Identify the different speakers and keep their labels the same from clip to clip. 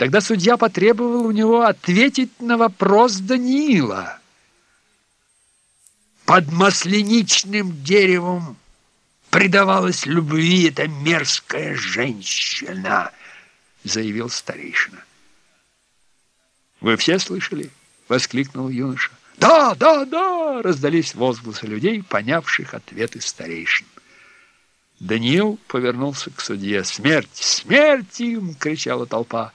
Speaker 1: Тогда судья потребовал у него ответить на вопрос Даниила. Под масленичным деревом предавалась любви эта мерзкая женщина, заявил старейшина. Вы все слышали? воскликнул юноша. Да, да, да, раздались возгласы людей, понявших ответы старейшин. Даниил повернулся к судье. «Смерть! Смерть им!» — кричала толпа.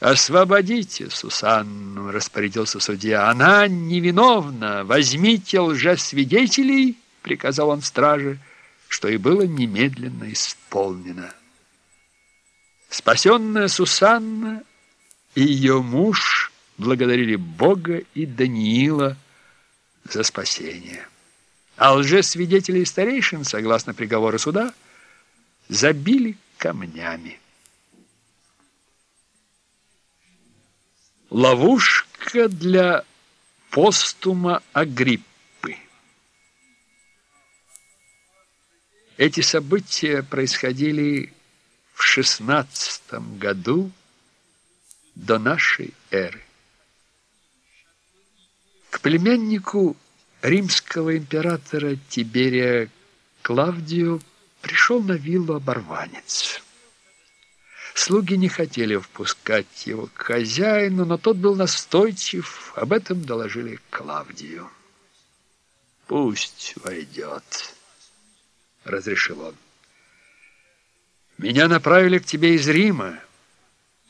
Speaker 1: «Освободите Сусанну!» — распорядился судья. «Она невиновна! Возьмите лжесвидетелей!» — приказал он страже, что и было немедленно исполнено. Спасенная Сусанна и ее муж благодарили Бога и Даниила за спасение. А лжесвидетелей старейшин, согласно приговору суда, забили камнями. Ловушка для постума Агриппы. Эти события происходили в шестнадцатом году до нашей эры. К племяннику римского императора Тиберия Клавдию пришел на виллу оборванец. Слуги не хотели впускать его к хозяину, но тот был настойчив. Об этом доложили Клавдию. «Пусть войдет», — разрешил он. «Меня направили к тебе из Рима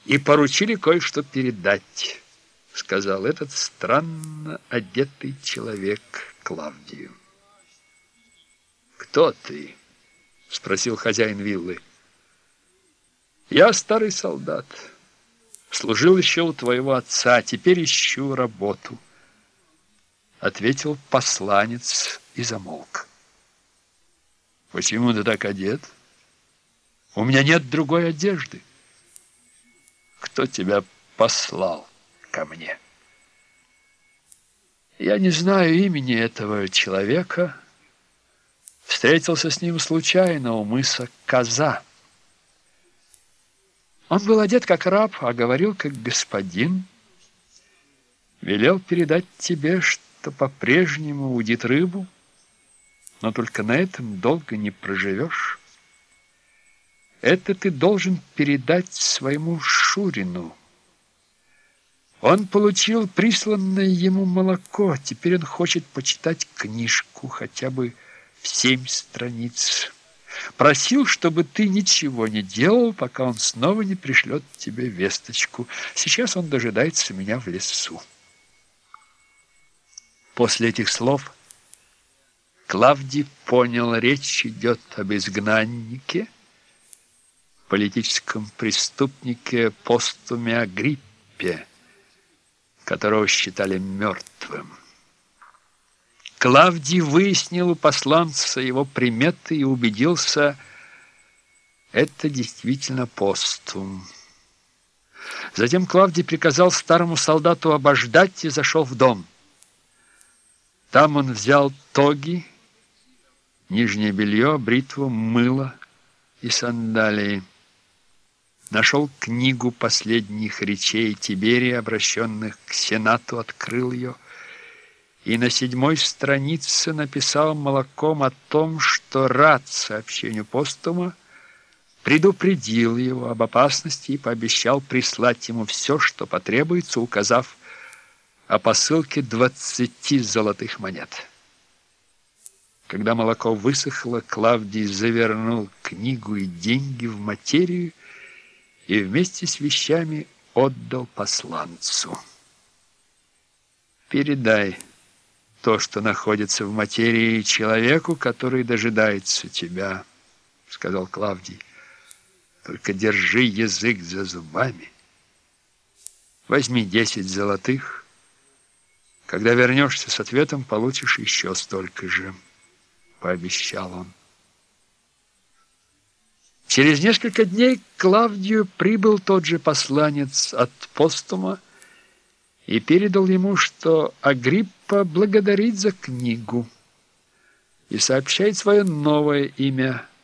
Speaker 1: и поручили кое-что передать», — сказал этот странно одетый человек Клавдию. «Кто ты?» — спросил хозяин виллы. Я старый солдат. Служил еще у твоего отца, теперь ищу работу. Ответил посланец и замолк. Почему ты так одет? У меня нет другой одежды. Кто тебя послал ко мне? Я не знаю имени этого человека. Встретился с ним случайно у мыса Коза. Он был одет как раб, а говорил как господин. Велел передать тебе, что по-прежнему удит рыбу, но только на этом долго не проживешь. Это ты должен передать своему Шурину. Он получил присланное ему молоко, теперь он хочет почитать книжку хотя бы в семь страниц. Просил, чтобы ты ничего не делал, пока он снова не пришлет тебе весточку. Сейчас он дожидается меня в лесу. После этих слов Клавдий понял, речь идет об изгнаннике, политическом преступнике постуме Агриппе, которого считали мертвым. Клавдий выяснил у посланца его приметы и убедился, это действительно постум. Затем Клавдий приказал старому солдату обождать и зашел в дом. Там он взял тоги, нижнее белье, бритву, мыло и сандалии. Нашел книгу последних речей Тиберия, обращенных к Сенату, открыл ее – и на седьмой странице написал молоком о том, что рад сообщению постума, предупредил его об опасности и пообещал прислать ему все, что потребуется, указав о посылке двадцати золотых монет. Когда молоко высохло, Клавдий завернул книгу и деньги в материю и вместе с вещами отдал посланцу. «Передай» то, что находится в материи человеку, который дожидается тебя, — сказал Клавдий. Только держи язык за зубами. Возьми десять золотых. Когда вернешься с ответом, получишь еще столько же, — пообещал он. Через несколько дней к Клавдию прибыл тот же посланец от Постума, и передал ему, что Агриппа благодарит за книгу и сообщает свое новое имя –